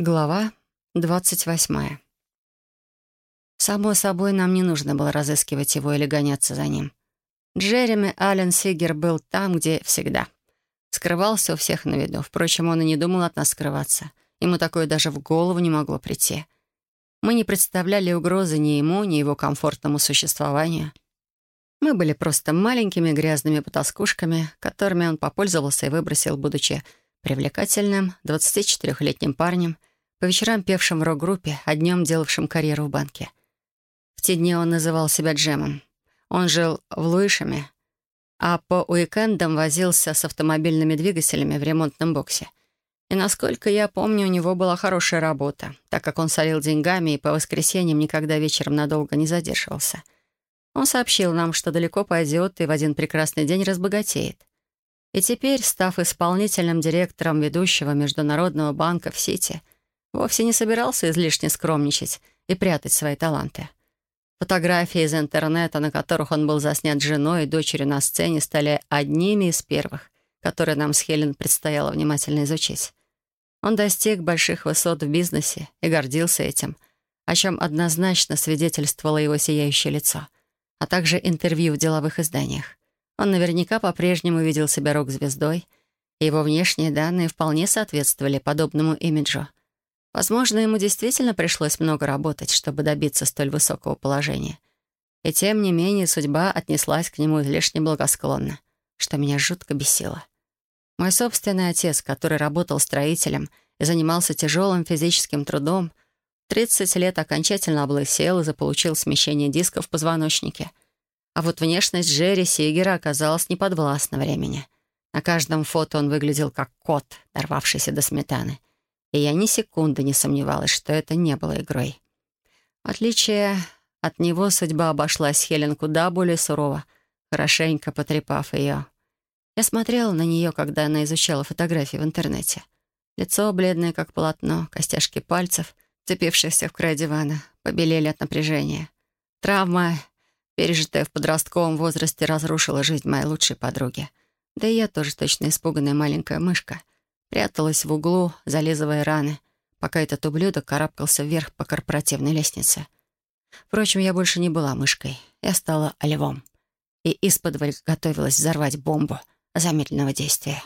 Глава двадцать восьмая. Само собой, нам не нужно было разыскивать его или гоняться за ним. Джереми Аллен Сигер был там, где всегда. Скрывался у всех на виду. Впрочем, он и не думал от нас скрываться. Ему такое даже в голову не могло прийти. Мы не представляли угрозы ни ему, ни его комфортному существованию. Мы были просто маленькими грязными потаскушками, которыми он попользовался и выбросил, будучи привлекательным 24-летним парнем — по вечерам певшим в рок-группе, а днем делавшим карьеру в банке. В те дни он называл себя Джемом. Он жил в Луишами, а по уикендам возился с автомобильными двигателями в ремонтном боксе. И, насколько я помню, у него была хорошая работа, так как он солил деньгами и по воскресеньям никогда вечером надолго не задерживался. Он сообщил нам, что далеко пойдет и в один прекрасный день разбогатеет. И теперь, став исполнительным директором ведущего Международного банка в Сити, вовсе не собирался излишне скромничать и прятать свои таланты. Фотографии из интернета, на которых он был заснят женой и дочерью на сцене, стали одними из первых, которые нам с Хелен предстояло внимательно изучить. Он достиг больших высот в бизнесе и гордился этим, о чем однозначно свидетельствовало его сияющее лицо, а также интервью в деловых изданиях. Он наверняка по-прежнему видел себя рок-звездой, и его внешние данные вполне соответствовали подобному имиджу. Возможно, ему действительно пришлось много работать, чтобы добиться столь высокого положения. И тем не менее судьба отнеслась к нему излишне благосклонно, что меня жутко бесило. Мой собственный отец, который работал строителем и занимался тяжелым физическим трудом, 30 лет окончательно облысел и заполучил смещение дисков в позвоночнике. А вот внешность Джерри Сигера оказалась неподвластна времени. На каждом фото он выглядел как кот, дорвавшийся до сметаны и я ни секунды не сомневалась, что это не было игрой. В отличие от него судьба обошлась Хелен куда более сурово, хорошенько потрепав ее. Я смотрела на нее, когда она изучала фотографии в интернете. Лицо бледное, как полотно, костяшки пальцев, цепившиеся в край дивана, побелели от напряжения. Травма, пережитая в подростковом возрасте, разрушила жизнь моей лучшей подруги. Да и я тоже точно испуганная маленькая мышка — Пряталась в углу, зализывая раны, пока этот ублюдок карабкался вверх по корпоративной лестнице. Впрочем, я больше не была мышкой. Я стала львом. И исподволь готовилась взорвать бомбу замедленного действия.